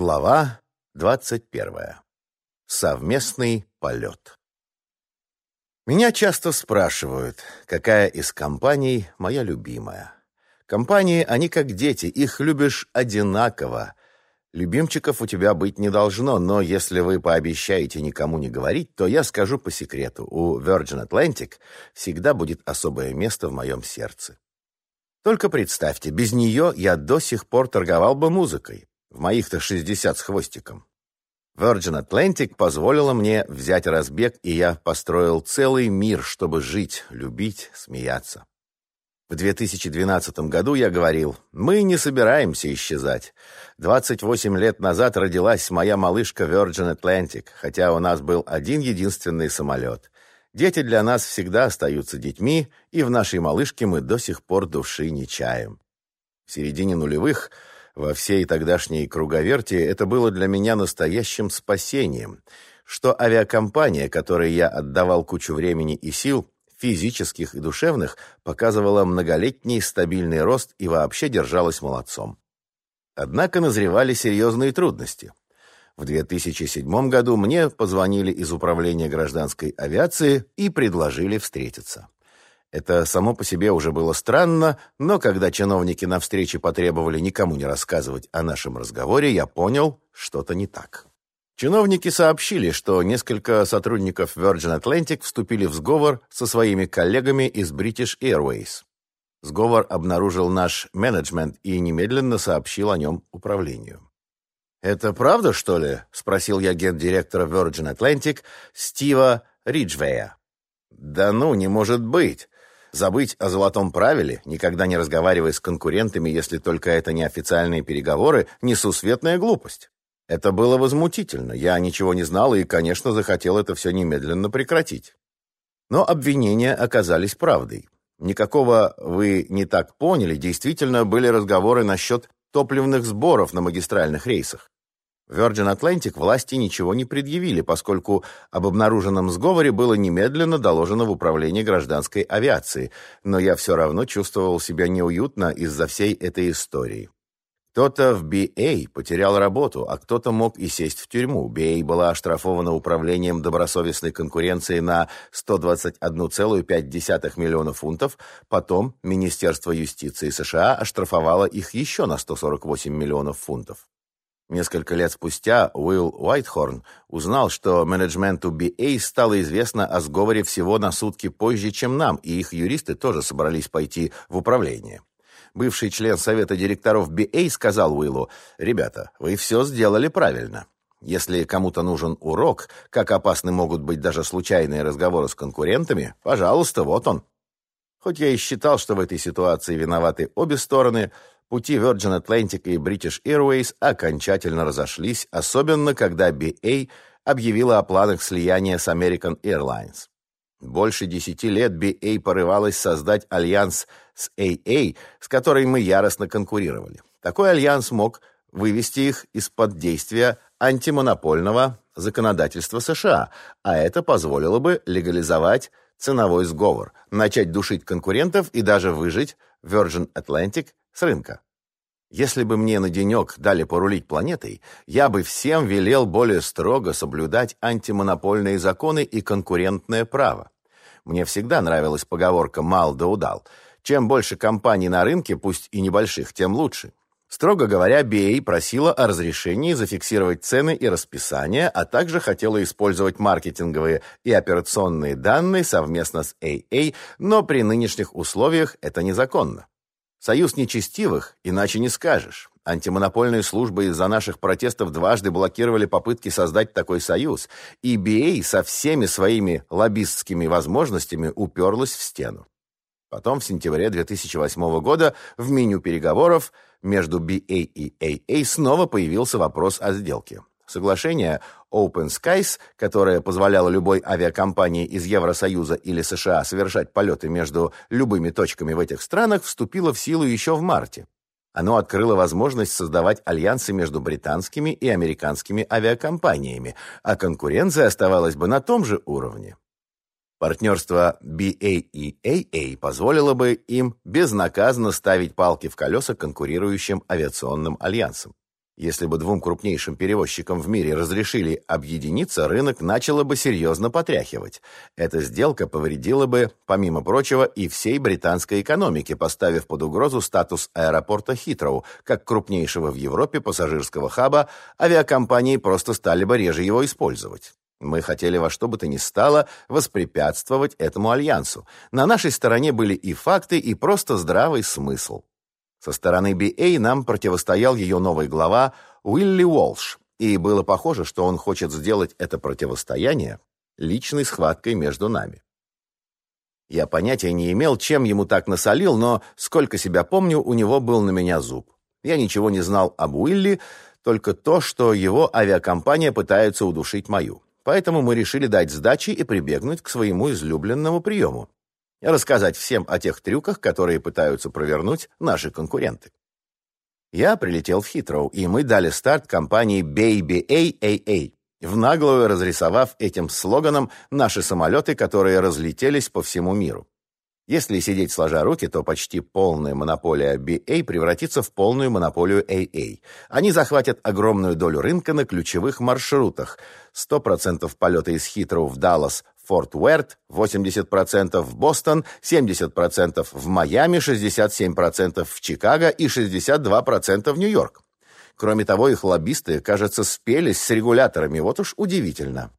Глава 21. Совместный полет. Меня часто спрашивают, какая из компаний моя любимая. Компании, они как дети, их любишь одинаково. Любимчиков у тебя быть не должно, но если вы пообещаете никому не говорить, то я скажу по секрету, у Virgin Atlantic всегда будет особое место в моем сердце. Только представьте, без нее я до сих пор торговал бы музыкой. В моих-то 60 с хвостиком. Virgin Atlantic позволила мне взять разбег, и я построил целый мир, чтобы жить, любить, смеяться. В 2012 году я говорил, мы не собираемся исчезать. 28 лет назад родилась моя малышка Virgin Atlantic, хотя у нас был один единственный самолет. Дети для нас всегда остаются детьми, и в нашей малышке мы до сих пор души не чаем. В середине нулевых во всей тогдашней круговерти это было для меня настоящим спасением, что авиакомпания, которой я отдавал кучу времени и сил, физических и душевных, показывала многолетний стабильный рост и вообще держалась молодцом. Однако назревали серьезные трудности. В 2007 году мне позвонили из управления гражданской авиации и предложили встретиться. Это само по себе уже было странно, но когда чиновники на встрече потребовали никому не рассказывать о нашем разговоре, я понял, что-то не так. Чиновники сообщили, что несколько сотрудников Virgin Atlantic вступили в сговор со своими коллегами из British Airways. Сговор обнаружил наш менеджмент и немедленно сообщил о нем управлению. «Это правда, что ли?» — спросил я гендиректора Virgin Atlantic Стива Риджвея. «Да ну, не может быть. Забыть о золотом правиле, никогда не разговаривая с конкурентами, если только это не официальные переговоры, несусветная глупость. Это было возмутительно. Я ничего не знал и, конечно, захотел это все немедленно прекратить. Но обвинения оказались правдой. Никакого «вы не так поняли» действительно были разговоры насчет топливных сборов на магистральных рейсах. Virgin Atlantic власти ничего не предъявили, поскольку об обнаруженном сговоре было немедленно доложено в управление гражданской авиации, но я все равно чувствовал себя неуютно из-за всей этой истории. Кто-то в BA потерял работу, а кто-то мог и сесть в тюрьму. BA была оштрафована управлением добросовестной конкуренции на 121,5 миллиона фунтов, потом Министерство юстиции США оштрафовало их еще на 148 миллионов фунтов. Несколько лет спустя Уилл Уайтхорн узнал, что менеджменту BA стало известно о сговоре всего на сутки позже, чем нам, и их юристы тоже собрались пойти в управление. Бывший член совета директоров BA сказал Уиллу, «Ребята, вы все сделали правильно. Если кому-то нужен урок, как опасны могут быть даже случайные разговоры с конкурентами, пожалуйста, вот он». Хоть я и считал, что в этой ситуации виноваты обе стороны, пути Virgin Atlantic и British Airways окончательно разошлись, особенно когда BA объявила о планах слияния с American Airlines. Больше десяти лет BA порывалась создать альянс с AA, с которой мы яростно конкурировали. Такой альянс мог вывести их из-под действия антимонопольного законодательства США, а это позволило бы легализовать ценовой сговор, начать душить конкурентов и даже выжить Virgin Atlantic с рынка. Если бы мне на денек дали порулить планетой, я бы всем велел более строго соблюдать антимонопольные законы и конкурентное право. Мне всегда нравилась поговорка «мал да удал». Чем больше компаний на рынке, пусть и небольших, тем лучше. Строго говоря, BA просила о разрешении зафиксировать цены и расписание, а также хотела использовать маркетинговые и операционные данные совместно с AA, но при нынешних условиях это незаконно. Союз нечестивых, иначе не скажешь. Антимонопольные службы из-за наших протестов дважды блокировали попытки создать такой союз, и BA со всеми своими лоббистскими возможностями уперлась в стену. Потом в сентябре 2008 года в меню переговоров между BA и AA снова появился вопрос о сделке. Соглашение Open Skies, которое позволяло любой авиакомпании из Евросоюза или США совершать полеты между любыми точками в этих странах, вступило в силу еще в марте. Оно открыло возможность создавать альянсы между британскими и американскими авиакомпаниями, а конкуренция оставалась бы на том же уровне. Партнерство BA и AA позволило бы им безнаказанно ставить палки в колеса конкурирующим авиационным альянсам. Если бы двум крупнейшим перевозчикам в мире разрешили объединиться, рынок начало бы серьезно потряхивать. Эта сделка повредила бы, помимо прочего, и всей британской экономике, поставив под угрозу статус аэропорта Хитроу, как крупнейшего в Европе пассажирского хаба, авиакомпании просто стали бы реже его использовать. Мы хотели во что бы то ни стало воспрепятствовать этому альянсу. На нашей стороне были и факты, и просто здравый смысл. Со стороны BA нам противостоял ее новый глава Уилли Уолш, и было похоже, что он хочет сделать это противостояние личной схваткой между нами. Я понятия не имел, чем ему так насолил, но, сколько себя помню, у него был на меня зуб. Я ничего не знал об Уилли, только то, что его авиакомпания пытается удушить мою. Поэтому мы решили дать сдачи и прибегнуть к своему излюбленному приему рассказать всем о тех трюках, которые пытаются провернуть наши конкуренты. Я прилетел в Хитроу, и мы дали старт компании Baby AAA, в наглую разрисовав этим слоганом наши самолеты, которые разлетелись по всему миру. Если сидеть сложа руки, то почти полная монополия BA превратится в полную монополию AA. Они захватят огромную долю рынка на ключевых маршрутах. 100% полета из Хитроу в Даллас Форт Уэрт 80% в Бостон, 70% в Майами, 67% в Чикаго и 62% в Нью-Йорк. Кроме того, их лоббисты, кажется, спелись с регуляторами, вот уж удивительно.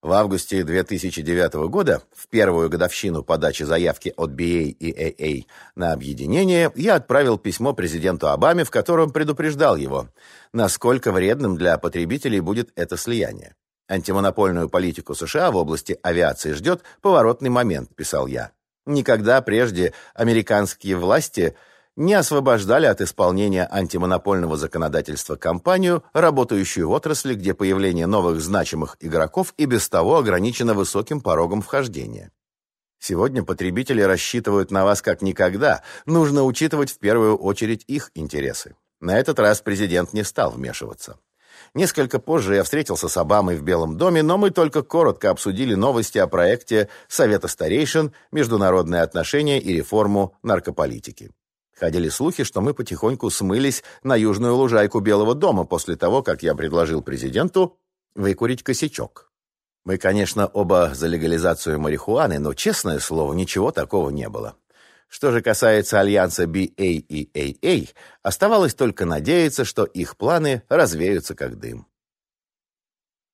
В августе 2009 года, в первую годовщину подачи заявки от BA и AA на объединение, я отправил письмо президенту Обаме, в котором предупреждал его, насколько вредным для потребителей будет это слияние. Антимонопольную политику США в области авиации ждет поворотный момент, писал я. Никогда прежде американские власти не освобождали от исполнения антимонопольного законодательства компанию, работающую в отрасли, где появление новых значимых игроков и без того ограничено высоким порогом вхождения. Сегодня потребители рассчитывают на вас как никогда. Нужно учитывать в первую очередь их интересы. На этот раз президент не стал вмешиваться. Несколько позже я встретился с Обамой в Белом доме, но мы только коротко обсудили новости о проекте Совета старейшин, международные отношения и реформу наркополитики. Ходили слухи, что мы потихоньку смылись на южную лужайку Белого дома после того, как я предложил президенту выкурить косячок. Мы, конечно, оба за легализацию марихуаны, но, честное слово, ничего такого не было. Что же касается альянса BA и AA, оставалось только надеяться, что их планы развеются как дым.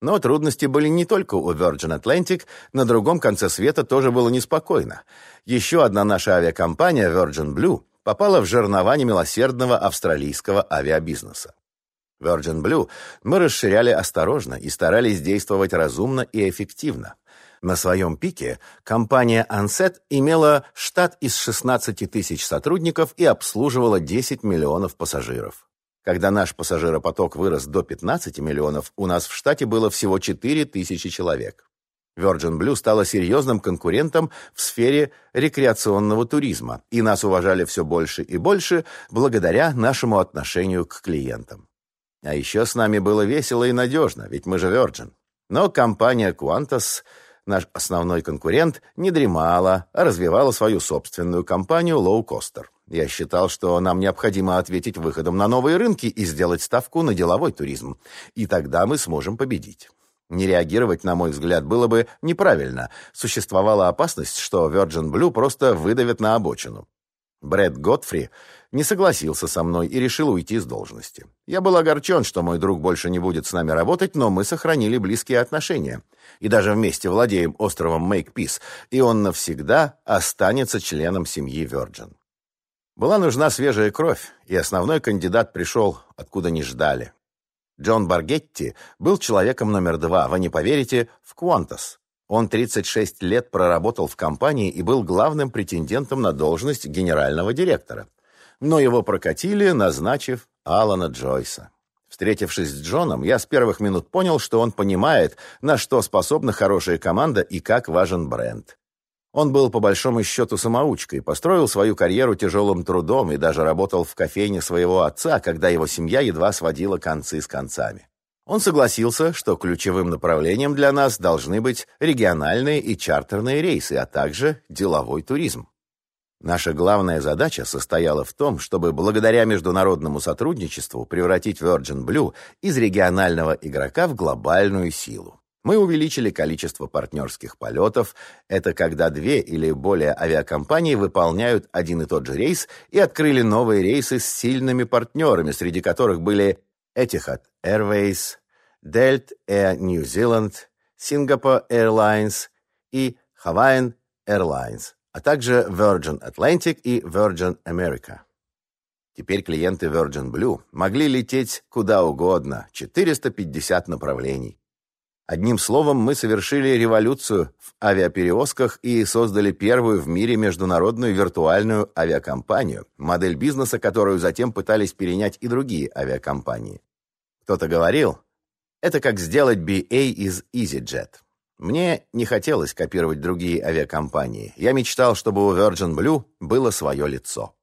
Но трудности были не только у Virgin Atlantic, на другом конце света тоже было неспокойно. Еще одна наша авиакомпания, Virgin Blue, попала в жернова немилосердного австралийского авиабизнеса. Virgin Blue мы расширяли осторожно и старались действовать разумно и эффективно. На своем пике компания Ansett имела штат из 16 тысяч сотрудников и обслуживала 10 миллионов пассажиров. Когда наш пассажиропоток вырос до 15 миллионов, у нас в штате было всего 4 тысячи человек. Virgin Blue стала серьезным конкурентом в сфере рекреационного туризма, и нас уважали все больше и больше благодаря нашему отношению к клиентам. А еще с нами было весело и надежно, ведь мы же Virgin. Но компания Qantas наш основной конкурент не дремала, а развивала свою собственную компанию «Лоукостер». Я считал, что нам необходимо ответить выходом на новые рынки и сделать ставку на деловой туризм. И тогда мы сможем победить. Не реагировать, на мой взгляд, было бы неправильно. Существовала опасность, что Virgin Blue просто выдавят на обочину. Брэд Готфри не согласился со мной и решил уйти с должности. Я был огорчен, что мой друг больше не будет с нами работать, но мы сохранили близкие отношения. И даже вместе владеем островом Мейк-Пис, и он навсегда останется членом семьи Virgin. Была нужна свежая кровь, и основной кандидат пришел, откуда не ждали. Джон Баргетти был человеком номер два, вы не поверите, в Qantas. Он 36 лет проработал в компании и был главным претендентом на должность генерального директора. Но его прокатили, назначив Алана Джойса. Встретившись с Джоном, я с первых минут понял, что он понимает, на что способна хорошая команда и как важен бренд. Он был по большому счету самоучкой, построил свою карьеру тяжелым трудом и даже работал в кофейне своего отца, когда его семья едва сводила концы с концами. Он согласился, что ключевым направлением для нас должны быть региональные и чартерные рейсы, а также деловой туризм. Наша главная задача состояла в том, чтобы благодаря международному сотрудничеству превратить Virgin Blue из регионального игрока в глобальную силу. Мы увеличили количество партнерских полетов. Это когда две или более авиакомпании выполняют один и тот же рейс и открыли новые рейсы с сильными партнерами, среди которых были Etihad Airways, Delt Air New Zealand, Singapore Airlines и Hawaiian Airlines а также Virgin Atlantic и Virgin America. Теперь клиенты Virgin Blue могли лететь куда угодно, 450 направлений. Одним словом, мы совершили революцию в авиаперевозках и создали первую в мире международную виртуальную авиакомпанию, модель бизнеса, которую затем пытались перенять и другие авиакомпании. Кто-то говорил, это как сделать BA из EasyJet. Мне не хотелось копировать другие авиакомпании. Я мечтал, чтобы у Virgin Blue было свое лицо.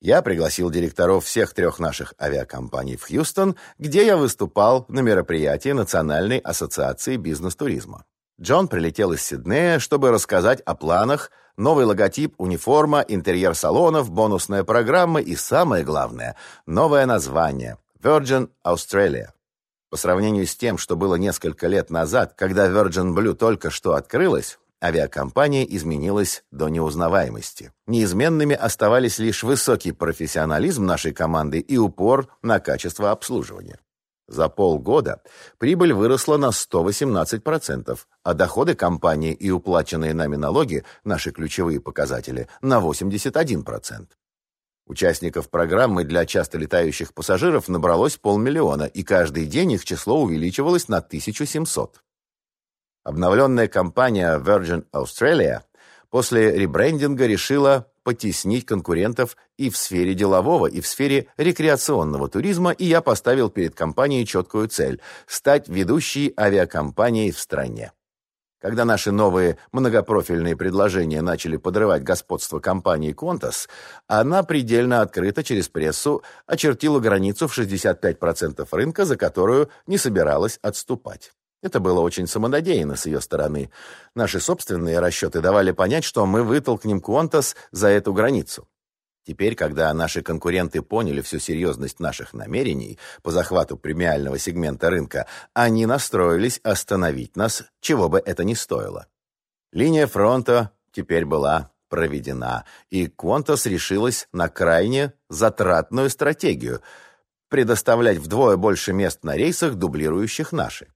Я пригласил директоров всех трех наших авиакомпаний в Хьюстон, где я выступал на мероприятии Национальной ассоциации бизнес-туризма. Джон прилетел из Сиднея, чтобы рассказать о планах, новый логотип, униформа, интерьер салонов, бонусная программа и, самое главное, новое название – Virgin Australia. По сравнению с тем, что было несколько лет назад, когда Virgin Blue только что открылась, авиакомпания изменилась до неузнаваемости. Неизменными оставались лишь высокий профессионализм нашей команды и упор на качество обслуживания. За полгода прибыль выросла на 118%, а доходы компании и уплаченные нами налоги, наши ключевые показатели, на 81%. Участников программы для часто летающих пассажиров набралось полмиллиона, и каждый день их число увеличивалось на 1700. Обновленная компания Virgin Australia после ребрендинга решила потеснить конкурентов и в сфере делового, и в сфере рекреационного туризма, и я поставил перед компанией четкую цель – стать ведущей авиакомпанией в стране. Когда наши новые многопрофильные предложения начали подрывать господство компании Qantas, она предельно открыто через прессу очертила границу в 65% рынка, за которую не собиралась отступать. Это было очень самонадеянно с ее стороны. Наши собственные расчеты давали понять, что мы вытолкнем Qantas за эту границу. Теперь, когда наши конкуренты поняли всю серьезность наших намерений по захвату премиального сегмента рынка, они настроились остановить нас, чего бы это ни стоило. Линия фронта теперь была проведена, и Qantas решилась на крайне затратную стратегию – предоставлять вдвое больше мест на рейсах, дублирующих наши.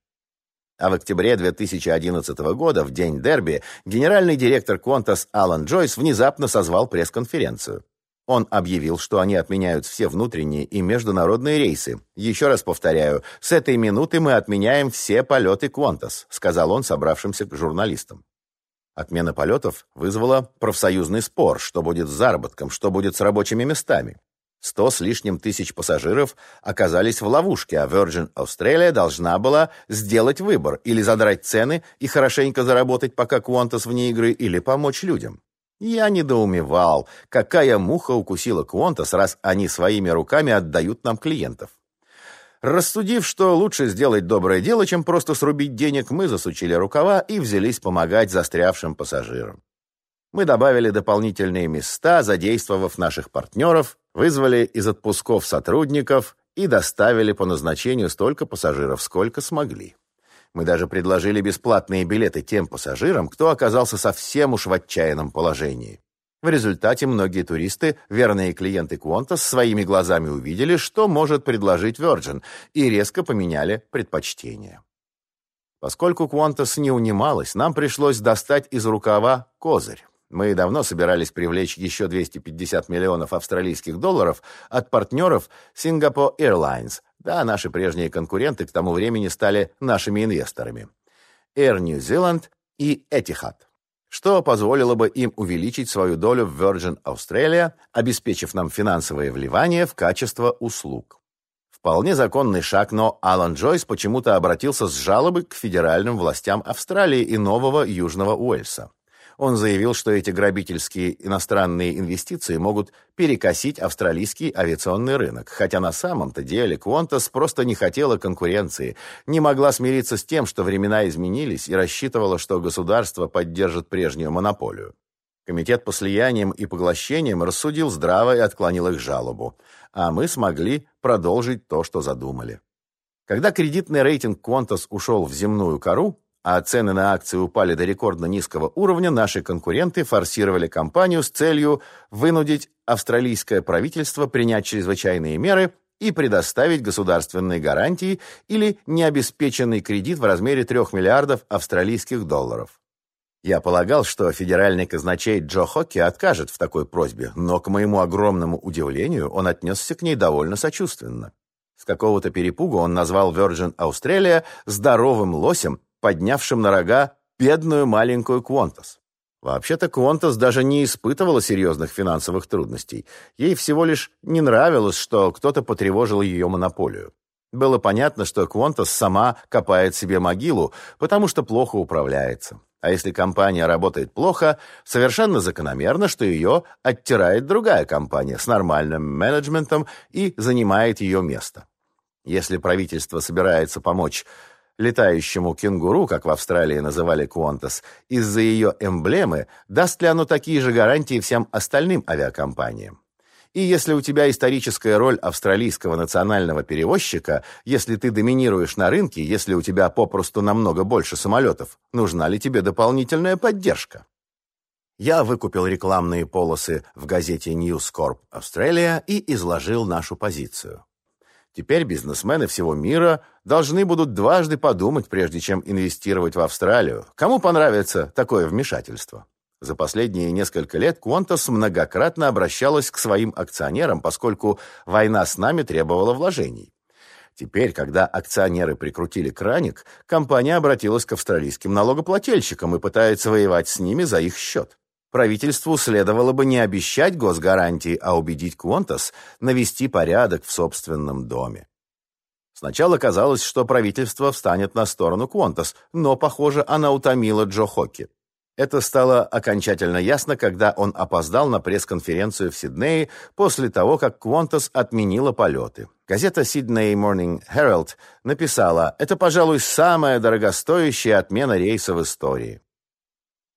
А в октябре 2011 года, в день дерби, генеральный директор Qantas Алан Джойс внезапно созвал пресс-конференцию. Он объявил, что они отменяют все внутренние и международные рейсы. Еще раз повторяю, с этой минуты мы отменяем все полеты Qantas, сказал он собравшимся журналистам. Отмена полетов вызвала профсоюзный спор, что будет с заработком, что будет с рабочими местами. Сто с лишним тысяч пассажиров оказались в ловушке, а Virgin Australia должна была сделать выбор или задрать цены и хорошенько заработать, пока Qantas вне игры, или помочь людям. Я недоумевал, какая муха укусила Квонтас, раз они своими руками отдают нам клиентов. Рассудив, что лучше сделать доброе дело, чем просто срубить денег, мы засучили рукава и взялись помогать застрявшим пассажирам. Мы добавили дополнительные места, задействовав наших партнеров, вызвали из отпусков сотрудников и доставили по назначению столько пассажиров, сколько смогли. Мы даже предложили бесплатные билеты тем пассажирам, кто оказался совсем уж в отчаянном положении. В результате многие туристы, верные клиенты Qantas, своими глазами увидели, что может предложить Virgin, и резко поменяли предпочтения. Поскольку Qantas не унималась, нам пришлось достать из рукава козырь. Мы давно собирались привлечь еще 250 миллионов австралийских долларов от партнеров Singapore Airlines, да, наши прежние конкуренты к тому времени стали нашими инвесторами. Air New Zealand и Etihad, что позволило бы им увеличить свою долю в Virgin Australia, обеспечив нам финансовое вливание в качество услуг. Вполне законный шаг, но Алан Джойс почему-то обратился с жалобой к федеральным властям Австралии и Нового Южного Уэльса. Он заявил, что эти грабительские иностранные инвестиции могут перекосить австралийский авиационный рынок, хотя на самом-то деле Qantas просто не хотела конкуренции, не могла смириться с тем, что времена изменились и рассчитывала, что государство поддержит прежнюю монополию. Комитет по слияниям и поглощениям рассудил здраво и отклонил их жалобу, а мы смогли продолжить то, что задумали. Когда кредитный рейтинг Qantas ушел в земную кору, а цены на акции упали до рекордно низкого уровня, наши конкуренты форсировали компанию с целью вынудить австралийское правительство принять чрезвычайные меры и предоставить государственные гарантии или необеспеченный кредит в размере 3 миллиардов австралийских долларов. Я полагал, что федеральный казначей Джо Хокки откажет в такой просьбе, но, к моему огромному удивлению, он отнесся к ней довольно сочувственно. С какого-то перепугу он назвал Virgin Australia здоровым лосем, поднявшим на рога бедную маленькую Qantas. Вообще-то Qantas даже не испытывала серьезных финансовых трудностей. Ей всего лишь не нравилось, что кто-то потревожил ее монополию. Было понятно, что Qantas сама копает себе могилу, потому что плохо управляется. А если компания работает плохо, совершенно закономерно, что ее оттирает другая компания с нормальным менеджментом и занимает ее место. Если правительство собирается помочь летающему кенгуру, как в Австралии называли Qantas, из-за ее эмблемы, даст ли оно такие же гарантии всем остальным авиакомпаниям? И если у тебя историческая роль австралийского национального перевозчика, если ты доминируешь на рынке, если у тебя попросту намного больше самолетов, нужна ли тебе дополнительная поддержка? Я выкупил рекламные полосы в газете News Corp Australia и изложил нашу позицию. Теперь бизнесмены всего мира должны будут дважды подумать, прежде чем инвестировать в Австралию. Кому понравится такое вмешательство? За последние несколько лет Qantas многократно обращалась к своим акционерам, поскольку война с нами требовала вложений. Теперь, когда акционеры прикрутили краник, компания обратилась к австралийским налогоплательщикам и пытается воевать с ними за их счет. Правительству следовало бы не обещать госгарантии, а убедить Qantas навести порядок в собственном доме. Сначала казалось, что правительство встанет на сторону Qantas, но, похоже, она утомила Джо Хокки. Это стало окончательно ясно, когда он опоздал на пресс-конференцию в Сиднее после того, как Qantas отменила полеты. Газета Sydney Morning Herald написала, это, пожалуй, самая дорогостоящая отмена рейса в истории.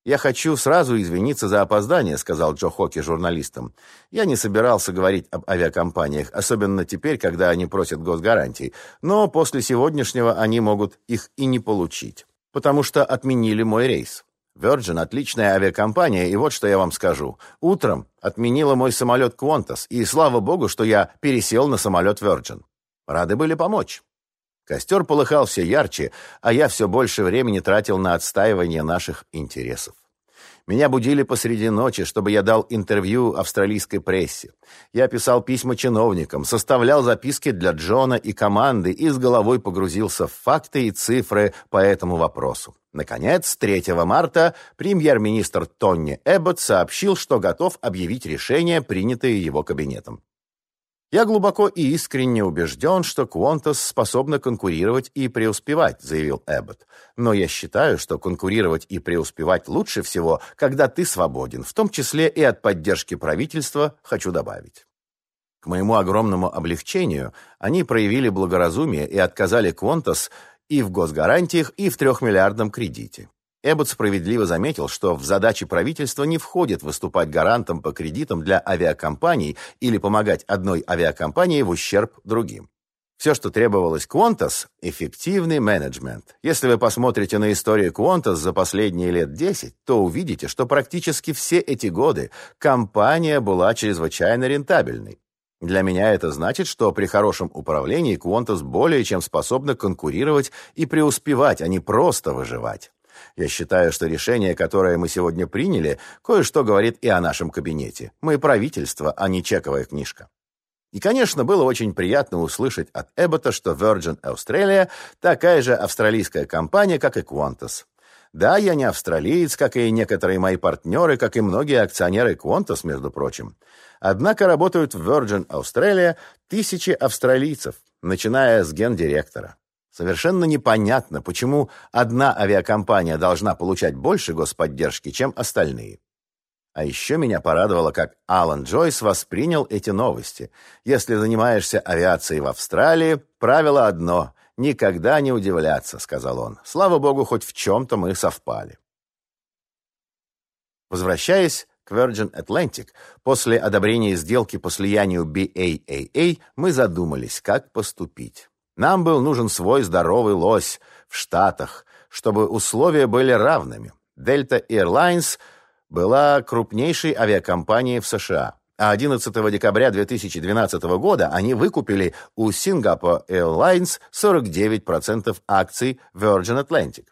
«Я хочу сразу извиниться за опоздание», — сказал Джо Хоки журналистам. «Я не собирался говорить об авиакомпаниях, особенно теперь, когда они просят госгарантий. Но после сегодняшнего они могут их и не получить, потому что отменили мой рейс. Virgin — отличная авиакомпания, и вот что я вам скажу. Утром отменила мой самолет Qantas, и слава богу, что я пересел на самолет Virgin. Рады были помочь». Костер полыхал все ярче, а я все больше времени тратил на отстаивание наших интересов. Меня будили посреди ночи, чтобы я дал интервью австралийской прессе. Я писал письма чиновникам, составлял записки для Джона и команды и с головой погрузился в факты и цифры по этому вопросу. Наконец, 3 марта премьер-министр Тонни Эббот сообщил, что готов объявить решение, принятое его кабинетом. Я глубоко и искренне убежден, что Qantas способна конкурировать и преуспевать, заявил Эббот. Но я считаю, что конкурировать и преуспевать лучше всего, когда ты свободен, в том числе и от поддержки правительства, хочу добавить. К моему огромному облегчению они проявили благоразумие и отказали Qantas и в госгарантиях, и в трехмиллиардном кредите. Эббот справедливо заметил, что в задачи правительства не входит выступать гарантом по кредитам для авиакомпаний или помогать одной авиакомпании в ущерб другим. Все, что требовалось Qantas – эффективный менеджмент. Если вы посмотрите на историю Qantas за последние лет 10, то увидите, что практически все эти годы компания была чрезвычайно рентабельной. Для меня это значит, что при хорошем управлении Qantas более чем способна конкурировать и преуспевать, а не просто выживать. Я считаю, что решение, которое мы сегодня приняли, кое-что говорит и о нашем кабинете. Мы правительство, а не чековая книжка. И, конечно, было очень приятно услышать от Эббота, что Virgin Australia такая же австралийская компания, как и Qantas. Да, я не австралиец, как и некоторые мои партнеры, как и многие акционеры Qantas, между прочим. Однако работают в Virgin Australia тысячи австралийцев, начиная с гендиректора. Совершенно непонятно, почему одна авиакомпания должна получать больше господдержки, чем остальные. А еще меня порадовало, как Алан Джойс воспринял эти новости. Если занимаешься авиацией в Австралии, правило одно — никогда не удивляться, сказал он. Слава богу, хоть в чем-то мы совпали. Возвращаясь к Virgin Atlantic, после одобрения сделки по слиянию BAAA, мы задумались, как поступить. Нам был нужен свой здоровый лось в Штатах, чтобы условия были равными. Delta Airlines была крупнейшей авиакомпанией в США. А 11 декабря 2012 года они выкупили у Singapore Airlines 49% акций Virgin Atlantic.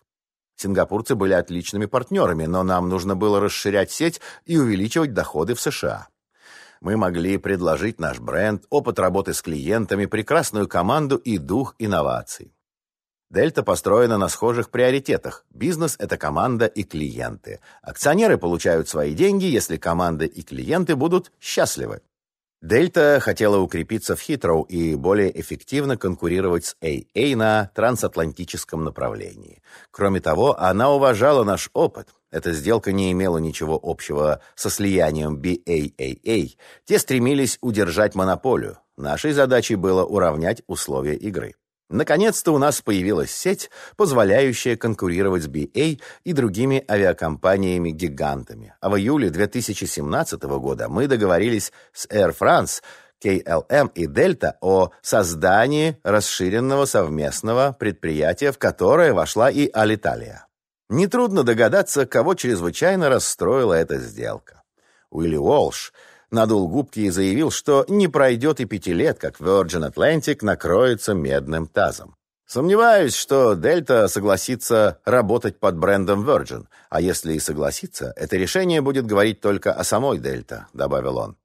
Сингапурцы были отличными партнерами, но нам нужно было расширять сеть и увеличивать доходы в США. Мы могли предложить наш бренд, опыт работы с клиентами, прекрасную команду и дух инноваций. Дельта построена на схожих приоритетах. Бизнес – это команда и клиенты. Акционеры получают свои деньги, если команда и клиенты будут счастливы. Дельта хотела укрепиться в Хитроу и более эффективно конкурировать с AA на трансатлантическом направлении. Кроме того, она уважала наш опыт. Эта сделка не имела ничего общего со слиянием BAAA. Те стремились удержать монополию. Нашей задачей было уравнять условия игры. Наконец-то у нас появилась сеть, позволяющая конкурировать с BA и другими авиакомпаниями-гигантами. А в июле 2017 года мы договорились с Air France, KLM и Delta о создании расширенного совместного предприятия, в которое вошла и Алиталия. Нетрудно догадаться, кого чрезвычайно расстроила эта сделка. Уилли Уолш – надул губки и заявил, что не пройдет и пяти лет, как Virgin Atlantic накроется медным тазом. Сомневаюсь, что Дельта согласится работать под брендом Virgin, а если и согласится, это решение будет говорить только о самой Дельта, добавил он.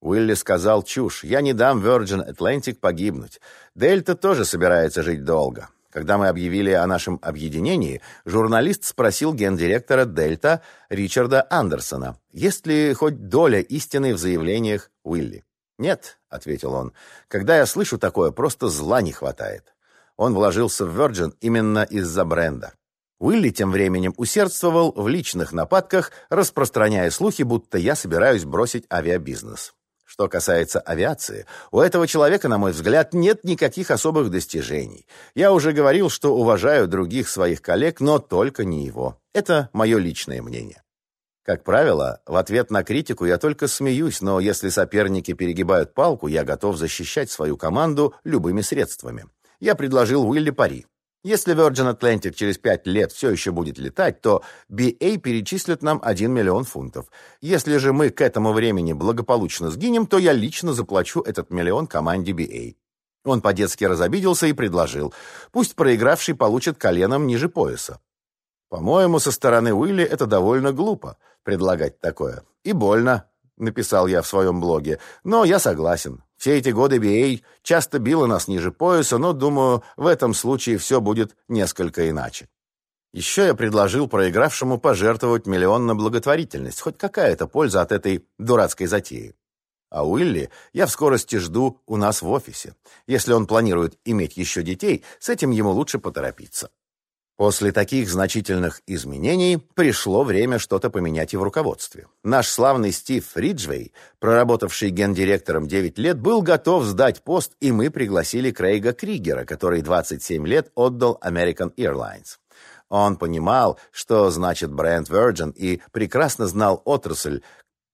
Уилли сказал чушь. Я не дам Virgin Atlantic погибнуть. Дельта тоже собирается жить долго. Когда мы объявили о нашем объединении, журналист спросил гендиректора «Дельта» Ричарда Андерсона, есть ли хоть доля истины в заявлениях Уилли. «Нет», — ответил он, — «когда я слышу такое, просто зла не хватает». Он вложился в Virgin именно из-за бренда. Уилли тем временем усердствовал в личных нападках, распространяя слухи, будто я собираюсь бросить авиабизнес. Что касается авиации, у этого человека, на мой взгляд, нет никаких особых достижений. Я уже говорил, что уважаю других своих коллег, но только не его. Это мое личное мнение. Как правило, в ответ на критику я только смеюсь, но если соперники перегибают палку, я готов защищать свою команду любыми средствами. Я предложил Уилли пари. Если Virgin Atlantic через пять лет все еще будет летать, то BA перечислит нам 1 миллион фунтов. Если же мы к этому времени благополучно сгинем, то я лично заплачу этот миллион команде BA. Он по-детски разобиделся и предложил. Пусть проигравший получит коленом ниже пояса. По-моему, со стороны Уилли это довольно глупо предлагать такое. И больно, написал я в своем блоге. Но я согласен. Все эти годы BA часто била нас ниже пояса, но, думаю, в этом случае все будет несколько иначе. Еще я предложил проигравшему пожертвовать миллион на благотворительность, хоть какая-то польза от этой дурацкой затеи. А Уилли я в скорости жду у нас в офисе. Если он планирует иметь еще детей, с этим ему лучше поторопиться. После таких значительных изменений пришло время что-то поменять и в руководстве. Наш славный Стив Риджвей, проработавший гендиректором 9 лет, был готов сдать пост, и мы пригласили Крейга Кригера, который 27 лет отдал American Airlines. Он понимал, что значит бренд Virgin, и прекрасно знал отрасль,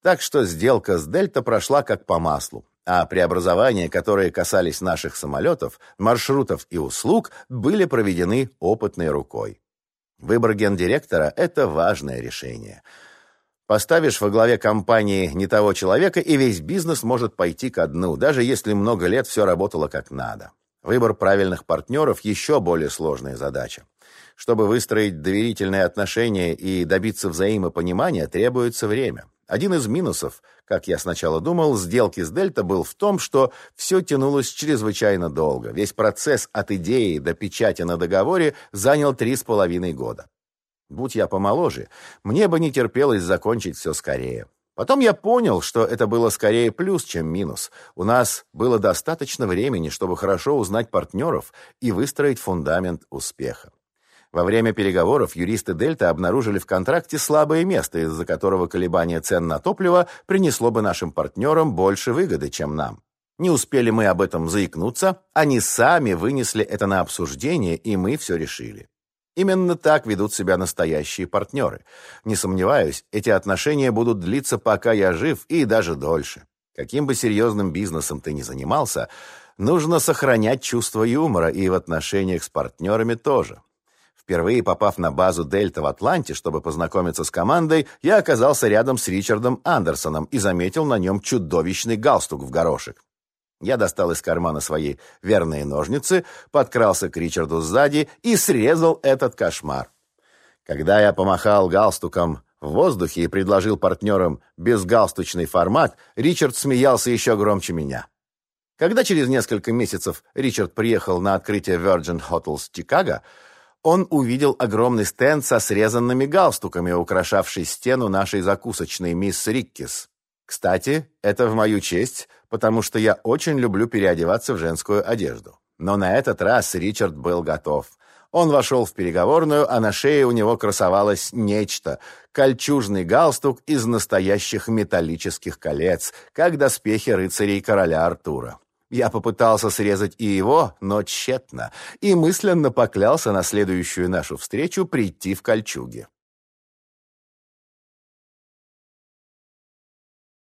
так что сделка с Дельта прошла как по маслу а преобразования, которые касались наших самолетов, маршрутов и услуг, были проведены опытной рукой. Выбор гендиректора – это важное решение. Поставишь во главе компании не того человека, и весь бизнес может пойти ко дну, даже если много лет все работало как надо. Выбор правильных партнеров – еще более сложная задача. Чтобы выстроить доверительные отношения и добиться взаимопонимания, требуется время. Один из минусов, как я сначала думал, сделки с Дельта был в том, что все тянулось чрезвычайно долго. Весь процесс от идеи до печати на договоре занял три с половиной года. Будь я помоложе, мне бы не терпелось закончить все скорее. Потом я понял, что это было скорее плюс, чем минус. У нас было достаточно времени, чтобы хорошо узнать партнеров и выстроить фундамент успеха. Во время переговоров юристы Дельта обнаружили в контракте слабое место, из-за которого колебание цен на топливо принесло бы нашим партнерам больше выгоды, чем нам. Не успели мы об этом заикнуться, они сами вынесли это на обсуждение, и мы все решили. Именно так ведут себя настоящие партнеры. Не сомневаюсь, эти отношения будут длиться, пока я жив, и даже дольше. Каким бы серьезным бизнесом ты ни занимался, нужно сохранять чувство юмора и в отношениях с партнерами тоже. Впервые попав на базу «Дельта» в Атланте, чтобы познакомиться с командой, я оказался рядом с Ричардом Андерсоном и заметил на нем чудовищный галстук в горошек. Я достал из кармана свои верные ножницы, подкрался к Ричарду сзади и срезал этот кошмар. Когда я помахал галстуком в воздухе и предложил партнерам безгалстучный формат, Ричард смеялся еще громче меня. Когда через несколько месяцев Ричард приехал на открытие Virgin Hotels Чикаго, он увидел огромный стенд со срезанными галстуками, украшавший стену нашей закусочной «Мисс Риккис». Кстати, это в мою честь, потому что я очень люблю переодеваться в женскую одежду. Но на этот раз Ричард был готов. Он вошел в переговорную, а на шее у него красовалось нечто — кольчужный галстук из настоящих металлических колец, как доспехи рыцарей короля Артура. Я попытался срезать и его, но тщетно, и мысленно поклялся на следующую нашу встречу прийти в кольчуге.